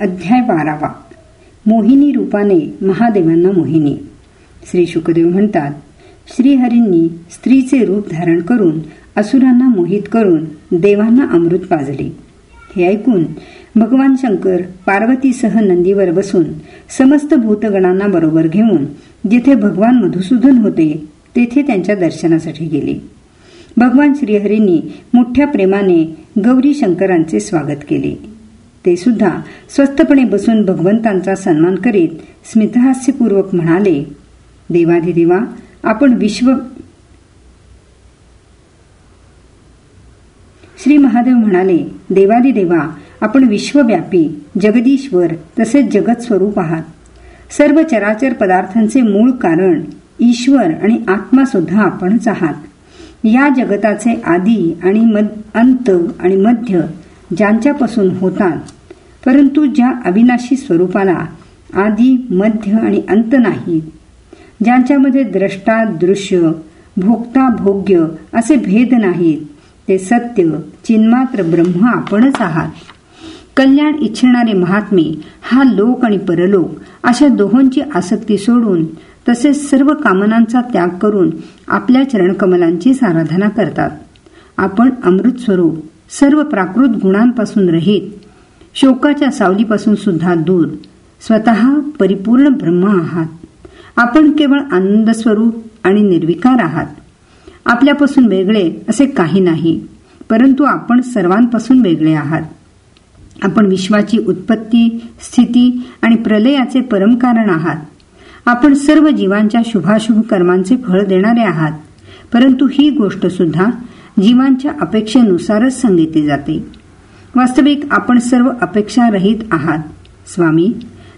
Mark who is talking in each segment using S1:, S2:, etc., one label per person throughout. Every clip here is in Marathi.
S1: अध्याय बारावा. मोहिनी रूपाने महादेवांना मोहिनी. श्री शुकदेव म्हणतात श्रीहरींनी स्त्रीचे रूप धारण करून असुरांना मोहित करून देवांना अमृत पाजले. हे ऐकून भगवान शंकर पार्वतीसह नंदीवर बसून समस्त भूतगणांना बरोबर घेऊन जिथे भगवान मधुसूदन होते तेथे त्यांच्या दर्शनासाठी गेले. भगवान श्रीहरींनी मोठ्या प्रेमाने गौरी शंकरांचे स्वागत केले. ते सुद्धा स्वस्थपणे बसून भगवंतांचा सन्मान करीत स्मितहास्यपूर्वक म्हणाले देवाधिदेवा आपण विश्व श्री महादेव म्हणाले देवादिदेवा आपण विश्वव्यापी जगदीश्वर तसेच जगत स्वरूप आहात. सर्व चराचर पदार्थांचे मूळ कारण ईश्वर आणि आत्मा सुद्धा आपणच आहात. या जगताचे आदी आणि अंत आणि मध्य ज्यांच्यापासून होतात परंतु ज्या अविनाशी स्वरूपाला आधी मध्य आणि अंत नाही ज्यांच्यामध्ये द्रष्टा दृश्य भोगता भोग्य असे भेद नाहीत ते सत्य चिन्मात्र ब्रह्म आपणच आहात. कल्याण इच्छिणारे महात्मे हा लोक आणि परलोक अशा दोहोंची आसक्ती सोडून तसेच सर्व कामनांचा त्याग करून आपल्या चरणकमलांची साराधना करतात. आपण अमृत स्वरूप सर्व प्राकृत गुणांपासून रहित शोकाच्या सावलीपासून सुद्धा दूर. स्वतः परिपूर्ण ब्रह्म आहात. आपण केवळ आनंद स्वरूप आणि निर्विकार आहात. आपल्यापासून वेगळे असे काही नाही परंतु आपण सर्वांपासून वेगळे आहात. आपण विश्वाची उत्पत्ती स्थिती आणि प्रलयाचे परमकारण आहात. आपण सर्व जीवांच्या शुभाशुभ कर्मांचे फळ देणारे आहात परंतु ही गोष्ट सुद्धा जीवांच्या अपेक्षेनुसारच सांगितली जाते. वास्तविक आपण सर्व अपेक्षा रहित आहात. स्वामी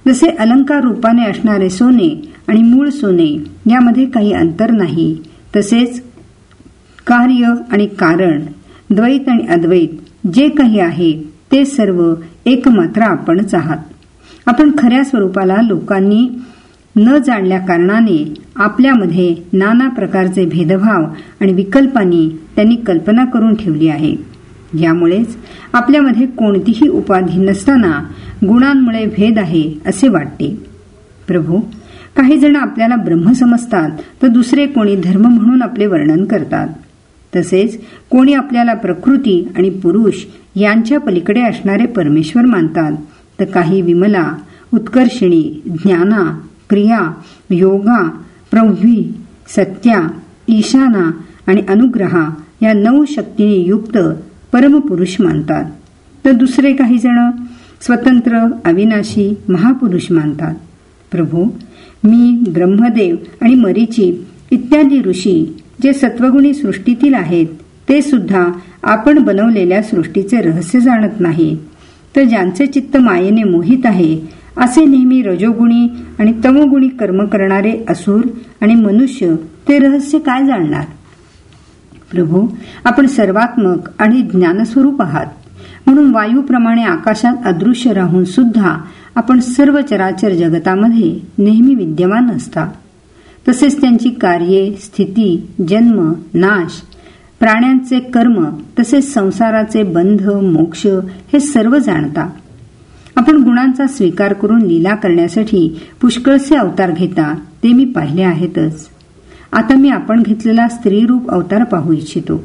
S1: जसे अलंकार रूपाने असणारे सोने आणि मूळ सोने यामध्ये काही अंतर नाही तसेच कार्य आणि कारण द्वैत आणि अद्वैत जे काही आहे ते सर्व एकमात्र आपणच आहात. आपण खऱ्या स्वरूपाला लोकांनी न जाणल्या कारणाने आपल्यामध्ये नाना प्रकारचे भेदभाव आणि विकल्पांनी त्यांनी कल्पना करून ठेवली आहे. यामुळेच आपल्यामध्ये कोणतीही उपाधी नसताना गुणांमुळे भेद आहे असे वाटते. प्रभू काही जण आपल्याला ब्रह्म समजतात तर दुसरे कोणी धर्म म्हणून आपले वर्णन करतात. तसेच कोणी आपल्याला प्रकृती आणि पुरुष यांच्या पलीकडे असणारे परमेश्वर मानतात तर काही विमला उत्कर्षिणी ज्ञाना क्रिया योगा प्रौढी सत्या ईशाना आणि अनुग्रहा या नऊ शक्तीने युक्त परमपुरुष मानतात. तर दुसरे काही जण स्वतंत्र अविनाशी महापुरुष मानतात. प्रभू मी ब्रह्मदेव आणि मरीची इत्यादी ऋषी जे सत्वगुणी सृष्टीतील आहेत ते सुद्धा आपण बनवलेल्या सृष्टीचे रहस्य जाणत नाही तर ज्यांचे चित्त मायेने मोहित आहे असे नेहमी रजोगुणी आणि तमोगुणी कर्म करणारे असुर आणि मनुष्य ते रहस्य काय जाणणार? प्रभू आपण सर्वात्मक आणि ज्ञानस्वरूप आहात. म्हणून वायूप्रमाणे आकाशात अदृश्य राहून सुद्धा आपण सर्व चराचर जगतामध्ये नेहमी विद्यमान असता तसेच त्यांची कार्ये स्थिती जन्म नाश प्राण्यांचे कर्म तसेच संसाराचे बंध मोक्ष हे सर्व जाणता. आपण गुणांचा स्वीकार करून लीला करण्यासाठी पुष्कळसे अवतार घेता ते मी पाहिले आहेतच. आता मी आपण घेतलेला स्त्रीरूप अवतार पाहू इच्छितो.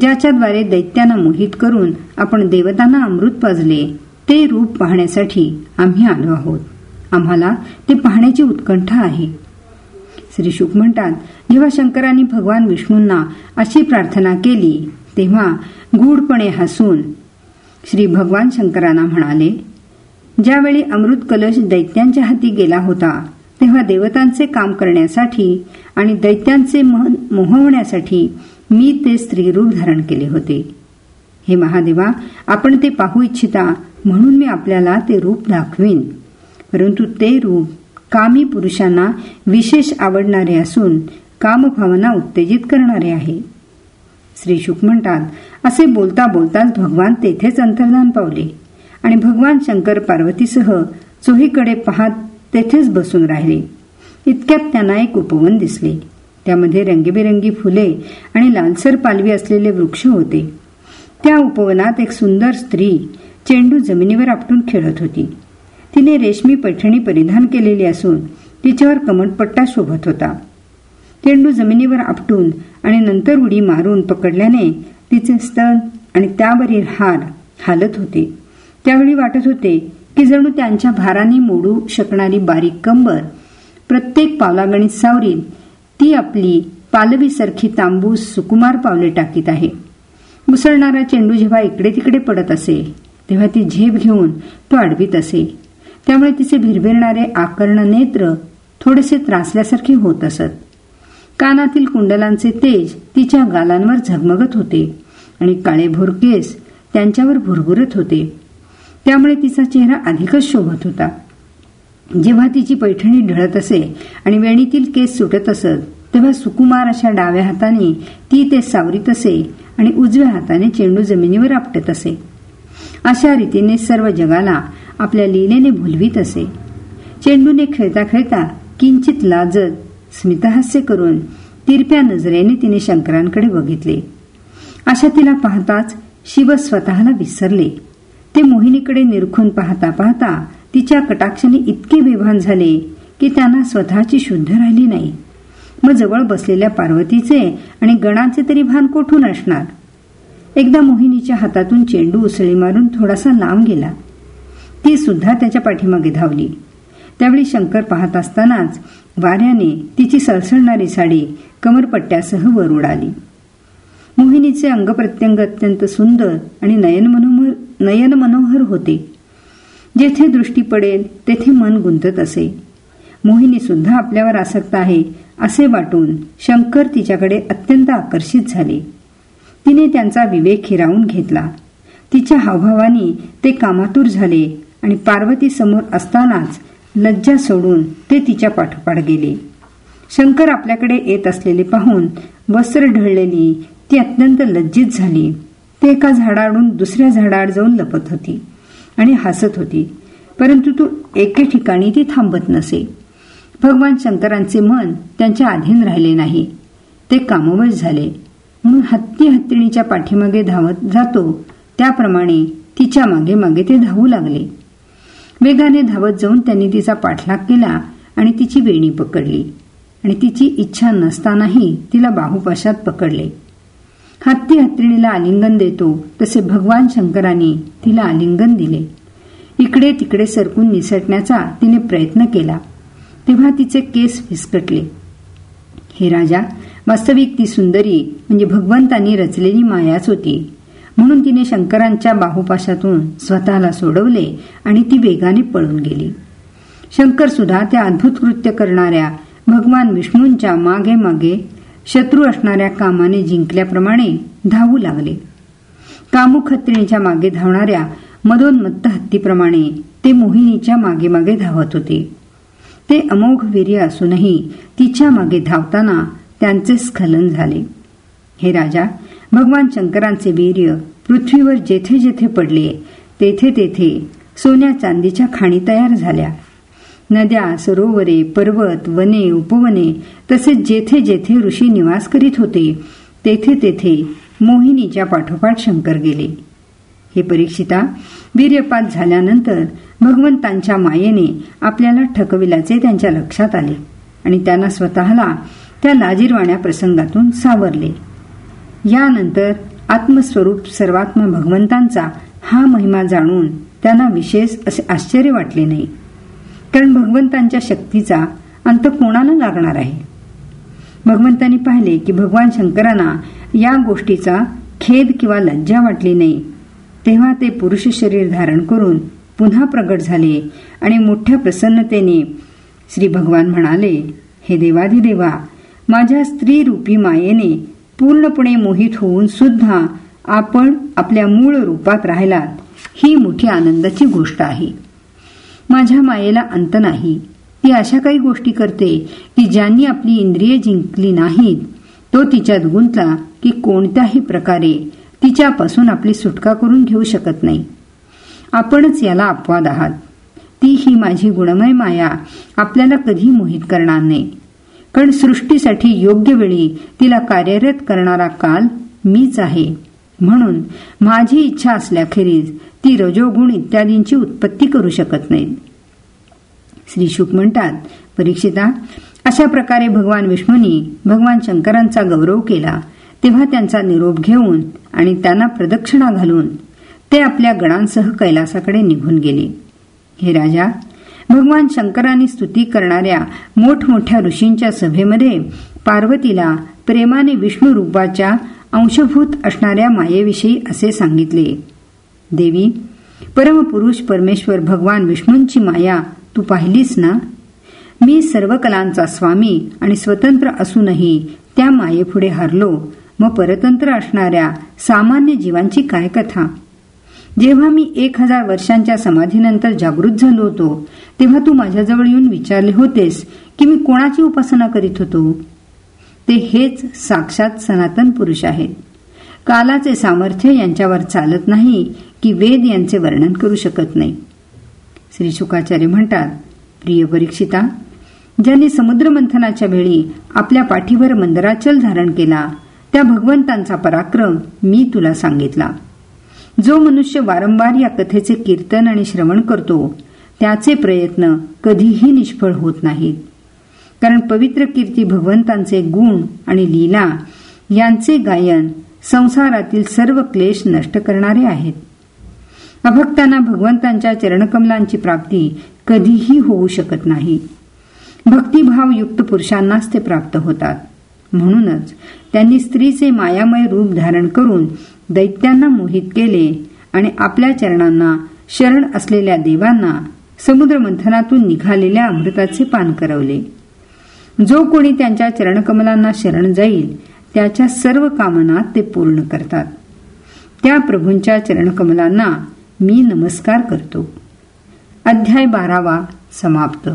S1: ज्याच्याद्वारे दैत्यांना मोहित करून आपण देवतांना अमृत पाजले ते रूप पाहण्यासाठी आम्ही आलो आहोत. आम्हाला ते पाहण्याची उत्कंठा आहे. श्री शुक म्हणतात जेव्हा शंकरांनी भगवान विष्णूंना अशी प्रार्थना केली तेव्हा गूढपणे हसून श्री भगवान शंकरांना म्हणाले ज्यावेळी अमृत कलश दैत्यांच्या हाती गेला होता तेव्हा देवतांचे काम करण्यासाठी आणि दैत्यांचे मन मोहवण्यासाठी मी ते स्त्रीरूप धारण केले होते. हे महादेवा आपण ते पाहू इच्छिता म्हणून मी आपल्याला ते रूप दाखवीन. परंतु ते रूप कामी पुरुषांना विशेष आवडणारे असून कामभावना उत्तेजित करणारे आहे. श्री शुक म्हणतात असे बोलता बोलताच भगवान तेथेच अंतर्धान पावले आणि भगवान शंकर पार्वतीसह चोहीकडे पाहत तेथेच बसून राहिले. इतक्यात त्यांना एक उपवन दिसले. त्यामध्ये रंगीबेरंगी फुले आणि लालसर पालवी असलेले वृक्ष होते. त्या उपवनात एक सुंदर स्त्री चेंडू जमिनीवर आपटून खेळत होती. तिने रेशमी पैठणी परिधान केलेली असून तिच्यावर कमटपट्टा शोभत होता. चेंडू जमिनीवर आपटून आणि नंतर उडी मारून पकडल्याने तिचे स्तन आणि त्यावरील हार हालत होते. त्यावेळी वाटत होते की जणू त्यांच्या भाराने मोडू शकणारी बारीक कंबर प्रत्येक पावलागणित सावरीत ती आपली पालवीसारखी तांबूस सुकुमार पावले टाकीत आहे. मुसळणारा चेंडू जेव्हा इकडे तिकडे पडत असे तेव्हा ती झेप घेऊन तो अडवीत असे. त्यामुळे तिचे भिरभिरणारे आकर्ण नेत्र थोडेसे त्रासल्यासारखे होत असत. कानातील कुंडलांचे तेज तिच्या गालांवर झगमगत होते आणि काळेभोर केस त्यांच्यावर भुरभुरत होते. त्यामुळे तिचा चेहरा अधिकच शोभत होता. जेव्हा तिची पैठणी ढळत असे आणि वेणीतील केस सुटत असत तेव्हा सुकुमार अशा डाव्या हाताने ती ते सावरीत असे आणि उजव्या हाताने चेंडू जमिनीवर आपटत असे. अशा रीतीने सर्व जगाला आपल्या लीलेने भुलवीत असे. चेंडूने खेळता खेळता किंचित लाजत स्मितहास्य करून तिरप्या नजरेने तिने शंकरांकडे बघितले. अशा तिला पाहताच शिव स्वतःला विसरले. ते मोहिनीकडे निरखून पाहता पाहता तिच्या कटाक्षाने इतके बेभान झाले की त्यांना स्वतःची शुद्ध राहिली नाही. मग जवळ बसलेल्या पार्वतीचे आणि गणाचे तरी भान कोठून असणार? एकदा मोहिनीच्या हातातून चेंडू उसळी मारून थोडासा लांब गेला. ती सुद्धा त्याच्या पाठीमागे धावली. त्यावेळी शंकर पाहत असतानाच वाऱ्याने तिची सळसळणारी साडी कमरपट्ट्यासह वर उडाली. मोहिनीचे अंगप्रत्यंग अत्यंत सुंदर आणि नयन मनोमर नयन मनोहर होते. जेथे दृष्टी पडेल तेथे मन गुंतत असे. मोहिनी सुद्धा आपल्यावर आसक्त आहे असे वाटून शंकर तिच्याकडे अत्यंत आकर्षित झाले. तिने त्यांचा विवेक हिरावून घेतला. तिच्या हावभावानी ते कामातूर झाले आणि पार्वती समोर असतानाच लज्जा सोडून ते तिच्या पाठोपाठ गेले. शंकर आपल्याकडे येत असलेले पाहून वस्त्र ढळलेली ती अत्यंत लज्जित झाली. ते एका झाडाडून दुसऱ्या झाडाड जाऊन लपत होती आणि हसत होती. परंतु तो एके ठिकाणी ती थांबत नसे. भगवान शंकरांचे मन त्यांच्या अधीन राहिले नाही. ते कामवश झाले. म्हणून हत्ती हत्तीणीच्या पाठीमागे धावत जातो. त्याप्रमाणे तिच्यामागे मागे ते धावू लागले. वेगाने धावत जाऊन त्यांनी तिचा पाठलाग केला आणि तिची वेणी पकडली. आणि तिची इच्छा नसतानाही तिला बाहुपाशात पकडले. हत्ती हत्रिणीला आलिंगन देतो. तसे भगवान शंकराने तिला आलिंगन दिले. इकडे तिकडे सरकून निसटण्याचा तिने प्रयत्न केला. तेव्हा तिचे केस फिसकटले हे राजा वास्तविक ती सुंदरी म्हणजे भगवंतांनी रचलेली मायाच होती. म्हणून तिने शंकरांच्या बाहुपाशातून स्वतःला सोडवले आणि ती वेगाने पळून गेली. शंकर सुद्धा त्या अद्भुत कृत्य करणाऱ्या भगवान विष्णूंच्या मागे मागे शत्रू असणाऱ्या कामाने जिंकल्याप्रमाणे धावू लागले. कामुखत्रिणीच्या मागे धावणाऱ्या मदोन्मत्त हत्तीप्रमाणे ते मोहिनीच्या मागे मागे धावत होते. ते अमोघ वीर्य असूनही तिच्यामागे धावताना त्यांचे स्खलन झाले. हे राजा भगवान शंकरांचे वीर्य पृथ्वीवर जेथे जेथे पडले तेथे तेथे सोन्या चांदीच्या खाणी तयार झाल्या. नद्या सरोवरे पर्वत वने उपवने तसेच जेथे जेथे ऋषी निवास करीत होते तेथे तेथे मोहिनीच्या पाठोपाठ शंकर गेले. हे परीक्षिता वीर्यपात झाल्यानंतर भगवंतांच्या मायेने आपल्याला ठकविल्याचे त्यांच्या लक्षात आले आणि त्यांना स्वतःला त्या लाजीरवाण्या प्रसंगातून सावरले. यानंतर आत्मस्वरूप सर्वात्मा भगवंतांचा हा महिमा जाणून त्यांना विशेष असे आश्चर्य वाटले नाही. कारण भगवंतांच्या शक्तीचा अंत कोणाला लागणार आहे? भगवंतांनी पाहिले की भगवान शंकरांना या गोष्टीचा खेद किंवा लज्जा वाटली नाही. तेव्हा ते पुरुष शरीर धारण करून पुन्हा प्रगट झाले आणि मोठ्या प्रसन्नतेने श्री भगवान म्हणाले हे देवाधिदेवा माझ्या स्त्री रूपी मायेने पूर्णपणे मोहित होऊन सुद्धा आपण आपल्या मूळ रूपात राहिलात. ही मोठी आनंदाची गोष्ट आहे. माझ्या मायेला अंत नाही. ती अशा काही गोष्टी करते की ज्यांनी आपली इंद्रिय जिंकली नाहीत. तो तिच्यात गुंतला की कोणत्याही प्रकारे तिच्यापासून आपली सुटका करून घेऊ शकत नाही. आपणच याला अपवाद आहात. ती ही माझी गुणमय माया आपल्याला कधी मोहित करणार नाही. कारण सृष्टीसाठी योग्य वेळी तिला कार्यरत करणारा काल मीच आहे. म्हणून माझी इच्छा असल्याखेरीज ती रजोगुण इत्यादींची उत्पत्ती करू शकत नाहीत श्री शुक म्हणतात परीक्षिता अशा प्रकारे भगवान विष्णूंनी भगवान शंकरांचा गौरव केला तेव्हा त्यांचा निरोप घेऊन आणि त्यांना प्रदक्षिणा घालून ते आपल्या गणांसह कैलासाकडे निघून गेले. हे राजा भगवान शंकरांनी स्तुती करणाऱ्या मोठमोठ्या ऋषींच्या सभेमध्ये पार्वतीला प्रेमाने विष्णू रूपाच्या अंशभूत असणाऱ्या मायेविषयी असे सांगितले. देवी परमपुरुष परमेश्वर भगवान विष्णूंची माया तू पाहिलीस ना? मी सर्व कलांचा स्वामी आणि स्वतंत्र असूनही त्या मायेपुढे हरलो मग परतंत्र असणाऱ्या सामान्य जीवांची काय कथा? जेव्हा मी एक हजार वर्षांच्या समाधीनंतर जागृत झालो होतो तेव्हा तू माझ्याजवळ येऊन विचारले होतेस की मी कोणाची उपासना करीत होतो? ते हेच साक्षात सनातन पुरुष आहेत. कालाचे सामर्थ्य यांच्यावर चालत नाही की वेद यांचे वर्णन करू शकत नाही. श्री शुकाचार्य म्हणतात प्रिय परीक्षिता ज्यांनी समुद्रमंथनाच्या वेळी आपल्या पाठीवर मंदराचल धारण केला त्या भगवंतांचा पराक्रम मी तुला सांगितला. जो मनुष्य वारंवार या कथेचे कीर्तन आणि श्रवण करतो त्याचे प्रयत्न कधीही निष्फळ होत नाहीत. कारण पवित्र कीर्ती भगवंतांचे गुण आणि लीला यांचे गायन संसारातील सर्व क्लेश नष्ट करणारे आहेत. अभक्तांना भगवंतांच्या चरणकमलांची प्राप्ती कधीही होऊ शकत नाही. भक्तिभावयुक्त पुरुषांनाच ते प्राप्त होतात. म्हणूनच त्यांनी स्त्रीचे मायामय रूप धारण करून दैत्यांना मोहित केले आणि आपल्या चरणांना शरण असलेल्या देवांना समुद्र मंथनातून निघालेल्या अमृताचे पान करवले. जो कोणी त्यांच्या चरणकमलांना शरण जाईल त्याच्या सर्व कामना ते पूर्ण करतात. त्या प्रभूंच्या चरणकमलांना मी नमस्कार करतो. अध्याय बारावा समाप्त.